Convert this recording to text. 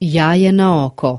Jaje na oko.